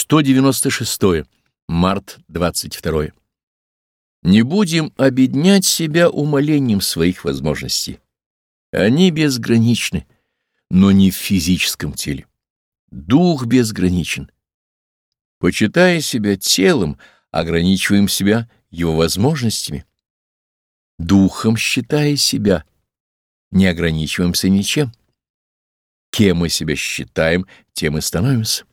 196. Март 22. Не будем обеднять себя умолением своих возможностей. Они безграничны, но не в физическом теле. Дух безграничен. Почитая себя телом, ограничиваем себя его возможностями. Духом считая себя, не ограничиваемся ничем. Кем мы себя считаем, тем и становимся.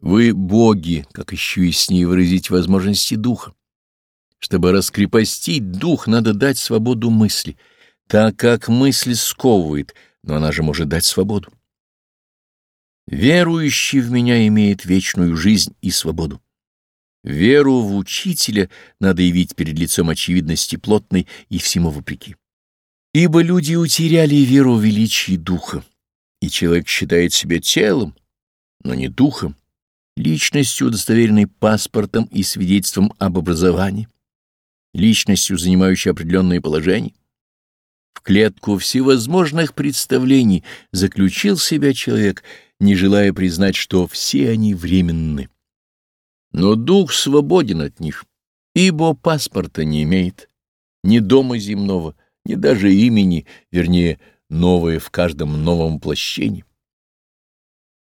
Вы боги, как еще яснее выразить возможности духа. Чтобы раскрепостить дух, надо дать свободу мысли, так как мысль сковывает, но она же может дать свободу. Верующий в меня имеет вечную жизнь и свободу. Веру в учителя надо явить перед лицом очевидности плотной и всему вопреки. Ибо люди утеряли веру в величие духа, и человек считает себя телом, но не духом личностью, удостоверенной паспортом и свидетельством об образовании, личностью, занимающей определенное положение. В клетку всевозможных представлений заключил себя человек, не желая признать, что все они временны. Но дух свободен от них, ибо паспорта не имеет, ни дома земного, ни даже имени, вернее, новое в каждом новом воплощении.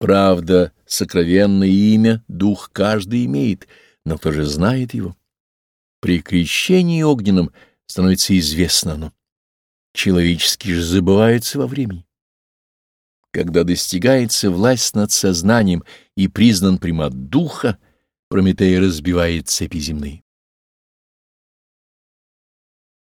Правда, сокровенное имя дух каждый имеет, но кто же знает его? При крещении огненном становится известно оно. Человеческий же забывается во времени. Когда достигается власть над сознанием и признан примат духа, Прометей разбивает цепи земные.